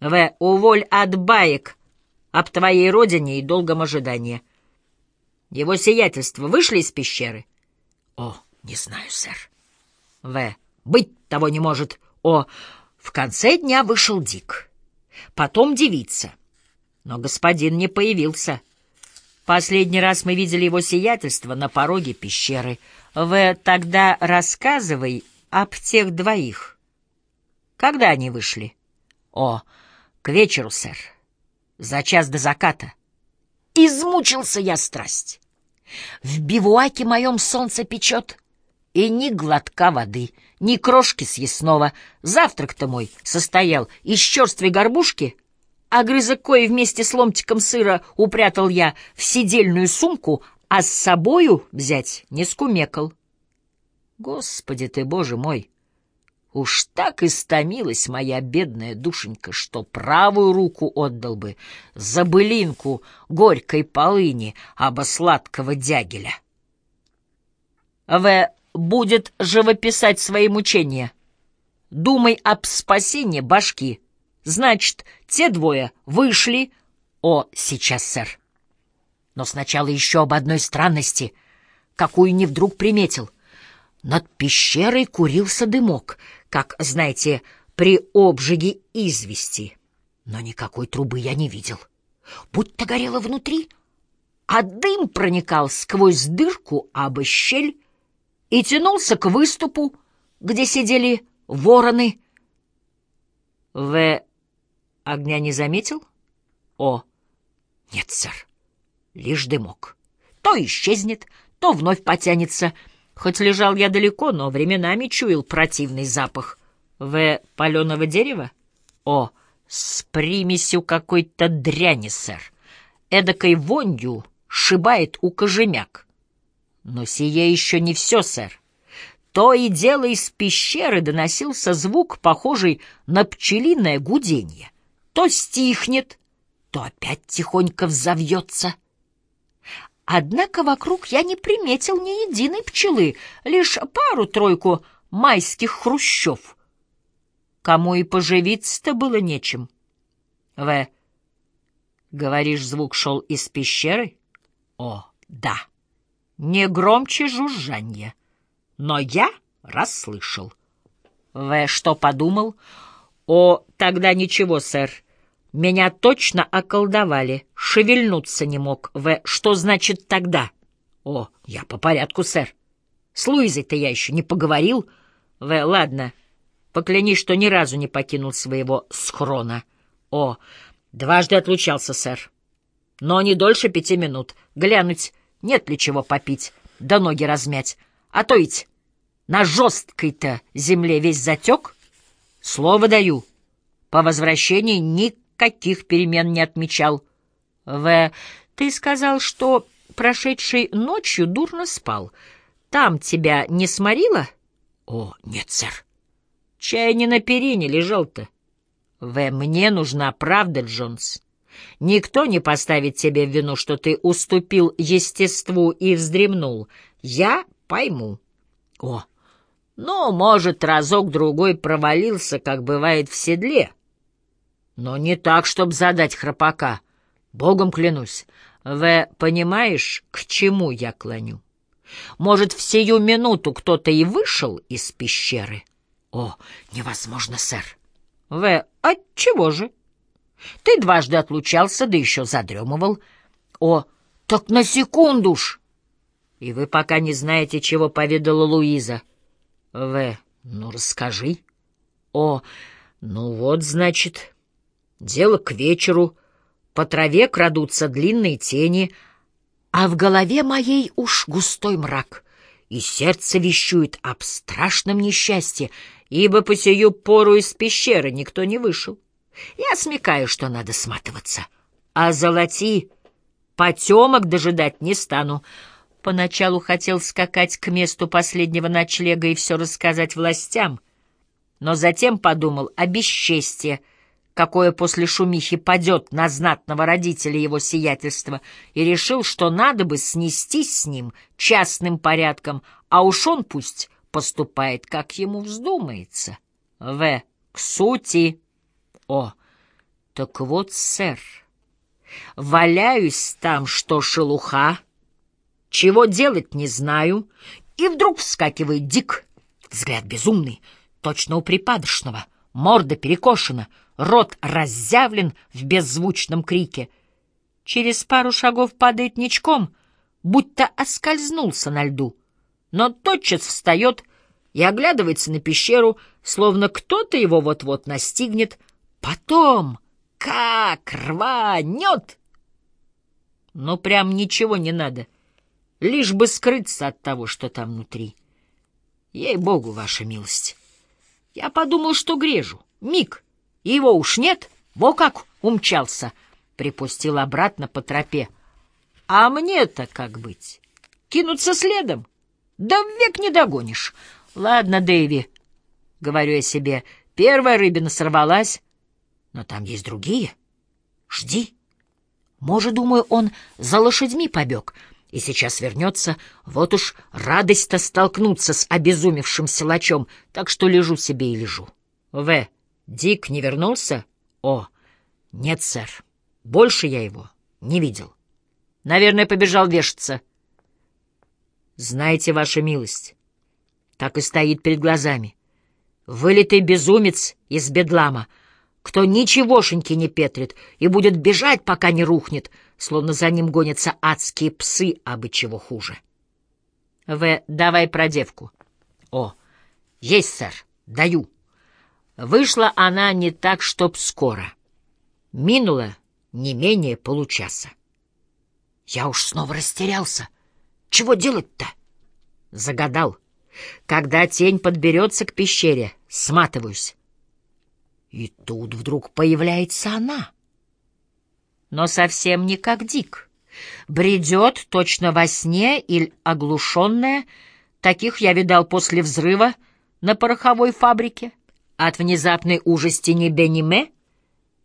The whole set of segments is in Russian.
В. Уволь от баек об твоей родине и долгом ожидании. Его сиятельство вышли из пещеры? О, не знаю, сэр. В. Быть того не может. О, в конце дня вышел Дик. Потом девица. Но господин не появился. Последний раз мы видели его сиятельство на пороге пещеры. В. Тогда рассказывай об тех двоих. Когда они вышли? О, к вечеру, сэр. За час до заката. Измучился я страсть. В бивуаке моем солнце печет, и ни глотка воды, ни крошки съестного. Завтрак-то мой состоял из черствой горбушки, а грызок кое вместе с ломтиком сыра упрятал я в сидельную сумку, а с собою взять не скумекал. Господи ты, Боже мой! Уж так истомилась моя бедная душенька, что правую руку отдал бы за былинку горькой полыни аба сладкого дягеля. В. будет живописать свои мучения. Думай об спасении башки. Значит, те двое вышли... О, сейчас, сэр. Но сначала еще об одной странности, какую не вдруг приметил. Над пещерой курился дымок — как, знаете, при обжиге извести. Но никакой трубы я не видел. Будто горело внутри, а дым проникал сквозь дырку абы щель и тянулся к выступу, где сидели вороны. В. огня не заметил? О, нет, сэр, лишь дымок. То исчезнет, то вновь потянется — Хоть лежал я далеко, но временами чуял противный запах. В. паленого дерева? О, с примесью какой-то дряни, сэр. Эдакой вонью шибает у кожемяк. Но сие еще не все, сэр. То и дело из пещеры доносился звук, похожий на пчелиное гудение. То стихнет, то опять тихонько взовьется — Однако вокруг я не приметил ни единой пчелы, лишь пару-тройку майских хрущев. Кому и поживиться-то было нечем. В. Говоришь, звук шел из пещеры? О, да. Не громче жужжанье. Но я расслышал. В. Что подумал? О, тогда ничего, сэр. Меня точно околдовали. Шевельнуться не мог. В. Что значит тогда? О, я по порядку, сэр. С Луизой-то я еще не поговорил. В. Ладно. Поклянись, что ни разу не покинул своего схрона. О, дважды отлучался, сэр. Но не дольше пяти минут. Глянуть, нет ли чего попить, да ноги размять. А то ведь на жесткой-то земле весь затек. Слово даю. По возвращении никак никаких перемен не отмечал. В. Ты сказал, что прошедшей ночью дурно спал. Там тебя не сморило? О, нет, сэр. Чай не на перине лежал-то. В. Мне нужна правда, Джонс. Никто не поставит тебе в вину, что ты уступил естеству и вздремнул. Я пойму. О, ну, может, разок-другой провалился, как бывает в седле. Но не так, чтобы задать храпака. Богом клянусь. В, понимаешь, к чему я клоню? Может, в сию минуту кто-то и вышел из пещеры? О, невозможно, сэр. В, отчего же? Ты дважды отлучался, да еще задремывал. О, так на секунду ж! И вы пока не знаете, чего поведала Луиза. В, ну расскажи. О, ну вот, значит... Дело к вечеру, по траве крадутся длинные тени, а в голове моей уж густой мрак, и сердце вещует об страшном несчастье, ибо по сию пору из пещеры никто не вышел. Я смекаю, что надо сматываться, а золоти потемок дожидать не стану. Поначалу хотел скакать к месту последнего ночлега и все рассказать властям, но затем подумал о бесчестье, какое после шумихи падет на знатного родителя его сиятельства, и решил, что надо бы снестись с ним частным порядком, а уж он пусть поступает, как ему вздумается. В. К сути. О, Так вот, сэр, валяюсь там, что шелуха, чего делать не знаю, и вдруг вскакивает Дик, взгляд безумный, точно у припадочного, морда перекошена, рот разъявлен в беззвучном крике. Через пару шагов падает ничком, будто оскользнулся на льду, но тотчас встает и оглядывается на пещеру, словно кто-то его вот-вот настигнет. Потом как рванет! Ну, прям ничего не надо, лишь бы скрыться от того, что там внутри. Ей-богу, ваша милость. Я подумал, что грежу. Миг, его уж нет, во как умчался. Припустил обратно по тропе. А мне-то как быть? Кинуться следом? Да век не догонишь. Ладно, Дэйви, говорю я себе, первая рыбина сорвалась, но там есть другие. Жди. Может, думаю, он за лошадьми побег и сейчас вернется. Вот уж радость-то столкнуться с обезумевшим силачом, так что лежу себе и лежу. В. Дик не вернулся? О, нет, сэр. Больше я его не видел. Наверное, побежал вешаться. Знаете, ваша милость, так и стоит перед глазами. Вылитый безумец из бедлама, кто ничегошеньки не петрит и будет бежать, пока не рухнет, словно за ним гонятся адские псы, а бы чего хуже. В. Давай про девку. О, есть, сэр, даю. Вышла она не так, чтоб скоро. Минуло не менее получаса. Я уж снова растерялся. Чего делать-то? Загадал. Когда тень подберется к пещере, сматываюсь. И тут вдруг появляется она. Но совсем не как Дик. Бредет точно во сне или оглушенная. Таких я видал после взрыва на пороховой фабрике. От внезапной ужасти не Бениме.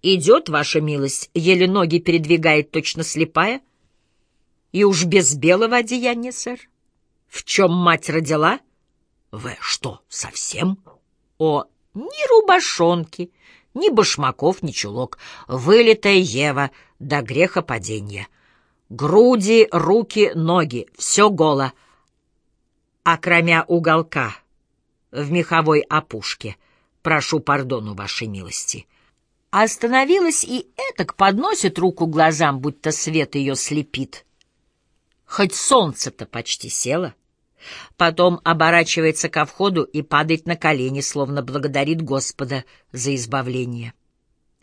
Идет, ваша милость, еле ноги передвигает точно слепая. И уж без белого одеяния, сэр. В чем мать родила? Вы что, совсем? О, ни рубашонки, ни башмаков, ни чулок. Вылитая Ева до греха падения. Груди, руки, ноги — все голо. Кроме уголка в меховой опушке, прошу пардону вашей милости. Остановилась и этак подносит руку глазам, будто свет ее слепит. Хоть солнце-то почти село. Потом оборачивается ко входу и падает на колени, словно благодарит Господа за избавление.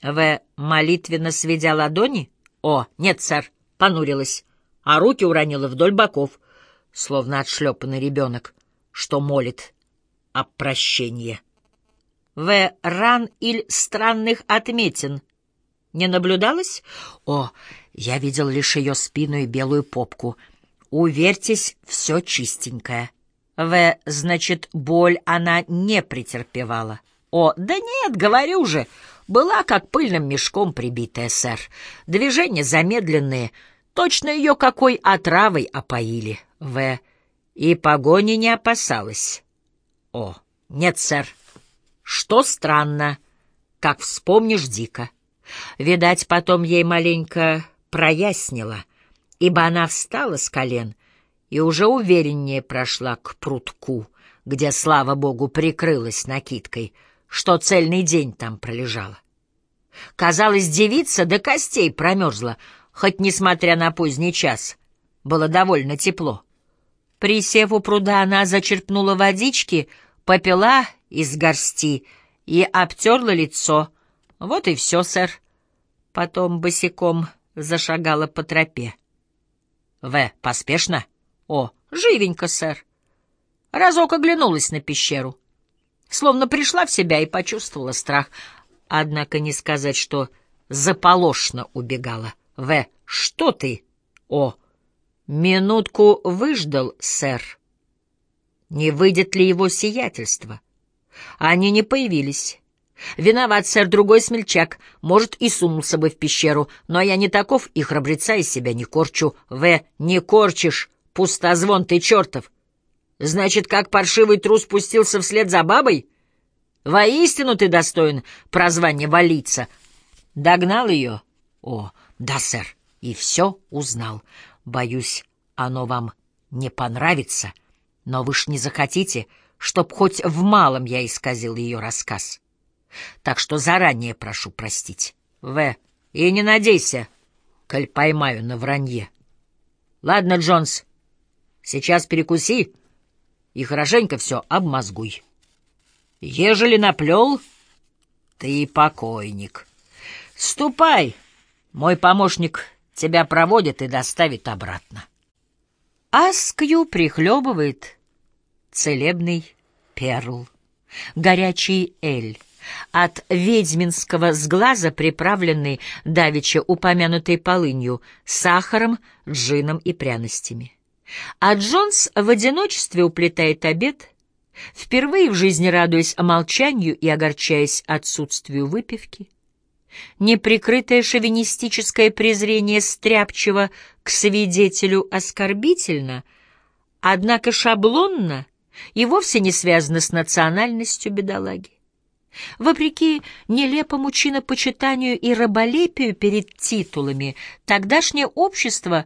В. молитвенно сведя ладони? О, нет, сэр, понурилась, а руки уронила вдоль боков, словно отшлепанный ребенок, что молит о прощении. В. ран или странных отметин. Не наблюдалось? О, я видел лишь ее спину и белую попку — Уверьтесь, все чистенькое. В, значит, боль она не претерпевала. О, да нет, говорю же, была как пыльным мешком прибитая, сэр. Движения замедленные, точно ее какой отравой опоили. В, и погони не опасалась. О, нет, сэр. Что странно, как вспомнишь дико. Видать, потом ей маленько прояснило ибо она встала с колен и уже увереннее прошла к прутку, где, слава богу, прикрылась накидкой, что цельный день там пролежала. Казалось, девица до костей промерзла, хоть, несмотря на поздний час, было довольно тепло. Присев у пруда, она зачерпнула водички, попила из горсти и обтерла лицо. Вот и все, сэр. Потом босиком зашагала по тропе. В. Поспешно? О, живенько, сэр. Разок оглянулась на пещеру. Словно пришла в себя и почувствовала страх. Однако не сказать, что заполошно убегала. В. Что ты? О, минутку выждал, сэр. Не выйдет ли его сиятельство? Они не появились. Виноват, сэр, другой смельчак. Может, и сунулся бы в пещеру, но я не таков и храбреца из себя не корчу. В, не корчишь, пустозвон ты чертов. Значит, как паршивый трус спустился вслед за бабой? Воистину ты достоин прозвания валиться. Догнал ее? О, да, сэр, и все узнал. Боюсь, оно вам не понравится, но вы ж не захотите, чтоб хоть в малом я исказил ее рассказ. Так что заранее прошу простить. В. И не надейся, коль поймаю на вранье. Ладно, Джонс, сейчас перекуси и хорошенько все обмозгуй. Ежели наплел, ты покойник. Ступай, мой помощник тебя проводит и доставит обратно. Аскью прихлебывает целебный перл, горячий эль, от ведьминского сглаза, приправленный давеча упомянутой полынью, сахаром, джином и пряностями. А Джонс в одиночестве уплетает обед, впервые в жизни радуясь молчанию и огорчаясь отсутствию выпивки. Неприкрытое шовинистическое презрение стряпчиво к свидетелю оскорбительно, однако шаблонно и вовсе не связано с национальностью бедолаги. Вопреки нелепому чинопочитанию и раболепию перед титулами, тогдашнее общество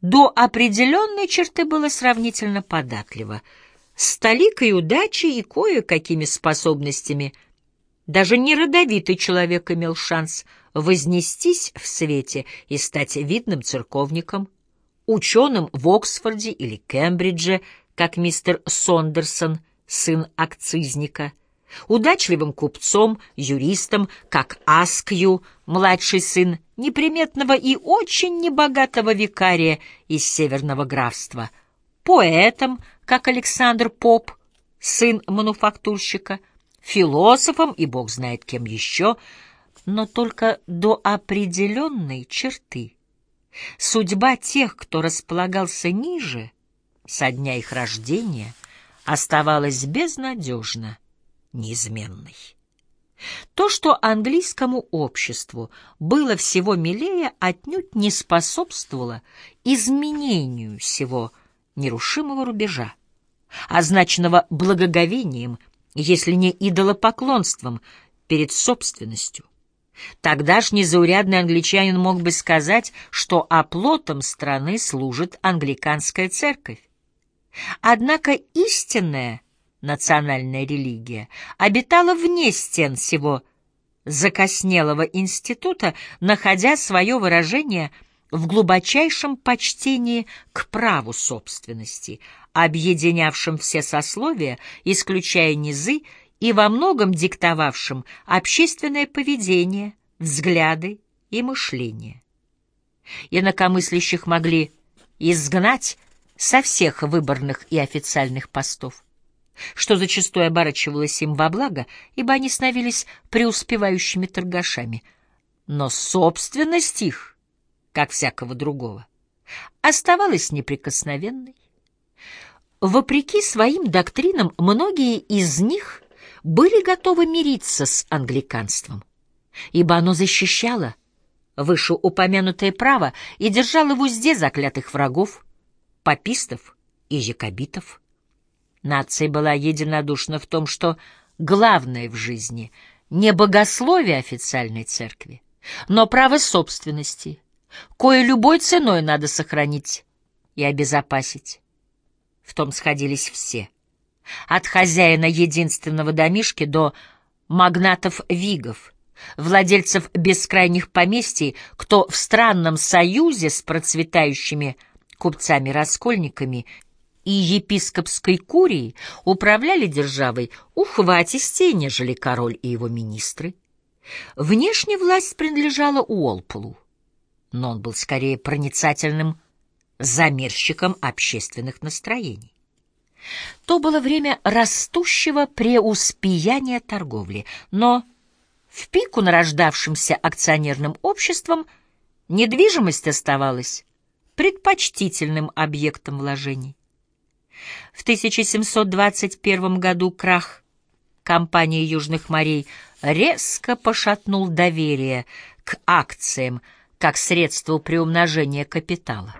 до определенной черты было сравнительно податливо. С толикой удачи и кое-какими способностями даже неродовитый человек имел шанс вознестись в свете и стать видным церковником, ученым в Оксфорде или Кембридже, как мистер Сондерсон, сын акцизника — удачливым купцом, юристом, как Аскью, младший сын неприметного и очень небогатого викария из Северного графства, поэтом, как Александр Поп, сын мануфактурщика, философом и бог знает кем еще, но только до определенной черты. Судьба тех, кто располагался ниже, со дня их рождения, оставалась безнадежна неизменной. То, что английскому обществу было всего милее, отнюдь не способствовало изменению всего нерушимого рубежа, означенного благоговением, если не идолопоклонством, перед собственностью. Тогдашний заурядный англичанин мог бы сказать, что оплотом страны служит англиканская церковь. Однако истинная национальная религия, обитала вне стен всего закоснелого института, находя свое выражение в глубочайшем почтении к праву собственности, объединявшем все сословия, исключая низы, и во многом диктовавшим общественное поведение, взгляды и мышление. Инакомыслящих могли изгнать со всех выборных и официальных постов что зачастую оборачивалось им во благо, ибо они становились преуспевающими торгашами. Но собственность их, как всякого другого, оставалась неприкосновенной. Вопреки своим доктринам, многие из них были готовы мириться с англиканством, ибо оно защищало вышеупомянутое право и держало в узде заклятых врагов, папистов и якобитов. Нация была единодушна в том, что главное в жизни не богословие официальной церкви, но право собственности, кое любой ценой надо сохранить и обезопасить. В том сходились все, от хозяина единственного домишки до магнатов-вигов, владельцев бескрайних поместий, кто в странном союзе с процветающими купцами-раскольниками и епископской курией управляли державой ухватистее, нежели король и его министры. Внешне власть принадлежала Уолполу, но он был скорее проницательным замерщиком общественных настроений. То было время растущего преуспеяния торговли, но в пику нарождавшимся акционерным обществом недвижимость оставалась предпочтительным объектом вложений. В 1721 году крах компании Южных морей резко пошатнул доверие к акциям как средству приумножения капитала.